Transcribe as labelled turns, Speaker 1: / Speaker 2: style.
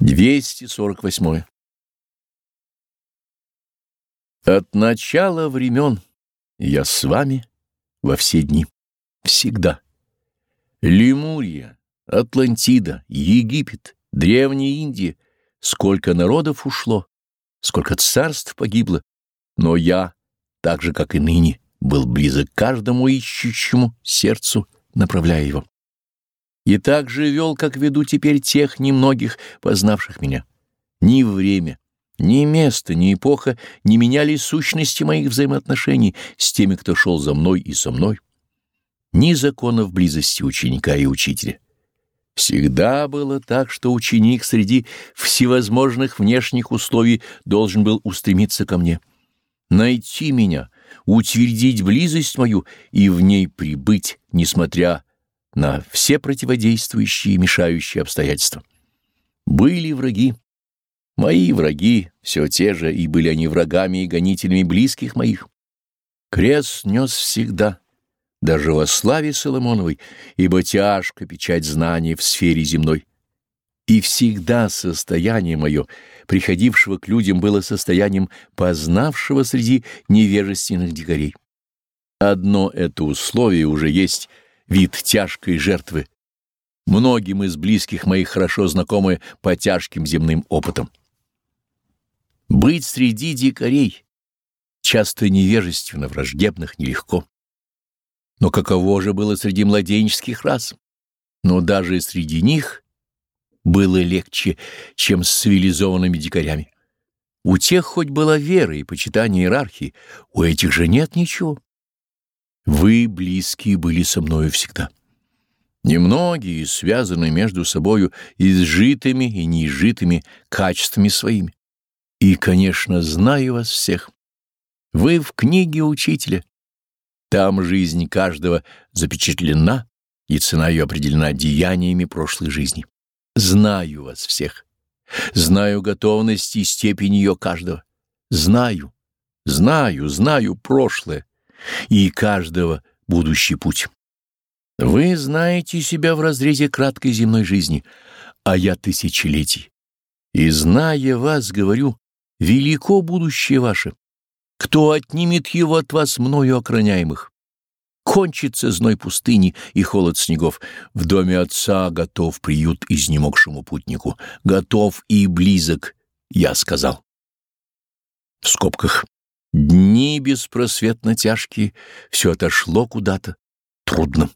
Speaker 1: 248. От начала времен я с вами во все дни, всегда. Лемурия, Атлантида, Египет, Древняя Индия, сколько народов ушло, сколько царств погибло, но я, так же, как и ныне, был близок каждому ищущему сердцу, направляя его и так же вел, как веду теперь тех немногих, познавших меня. Ни время, ни место, ни эпоха не меняли сущности моих взаимоотношений с теми, кто шел за мной и со мной. Ни законов близости ученика и учителя. Всегда было так, что ученик среди всевозможных внешних условий должен был устремиться ко мне, найти меня, утвердить близость мою и в ней прибыть, несмотря на все противодействующие и мешающие обстоятельства. Были враги. Мои враги все те же, и были они врагами и гонителями близких моих. Крест нес всегда, даже во славе Соломоновой, ибо тяжко печать знаний в сфере земной. И всегда состояние мое, приходившего к людям, было состоянием познавшего среди невежественных дикарей. Одно это условие уже есть — вид тяжкой жертвы, многим из близких моих хорошо знакомы по тяжким земным опытам. Быть среди дикарей, часто невежественно, враждебных, нелегко. Но каково же было среди младенческих рас? Но даже среди них было легче, чем с цивилизованными дикарями. У тех хоть была вера и почитание иерархии, у этих же нет ничего. Вы, близкие, были со мною всегда. Немногие связаны между собою изжитыми и неизжитыми качествами своими. И, конечно, знаю вас всех. Вы в книге учителя. Там жизнь каждого запечатлена, и цена ее определена деяниями прошлой жизни. Знаю вас всех. Знаю готовность и степень ее каждого. Знаю, знаю, знаю прошлое и каждого будущий путь. Вы знаете себя в разрезе краткой земной жизни, а я тысячелетий. И, зная вас, говорю, велико будущее ваше. Кто отнимет его от вас, мною охраняемых? Кончится зной пустыни и холод снегов. В доме отца готов приют изнемогшему путнику. Готов и близок, я сказал. В скобках. Дни беспросветно тяжкие, все отошло куда-то трудно.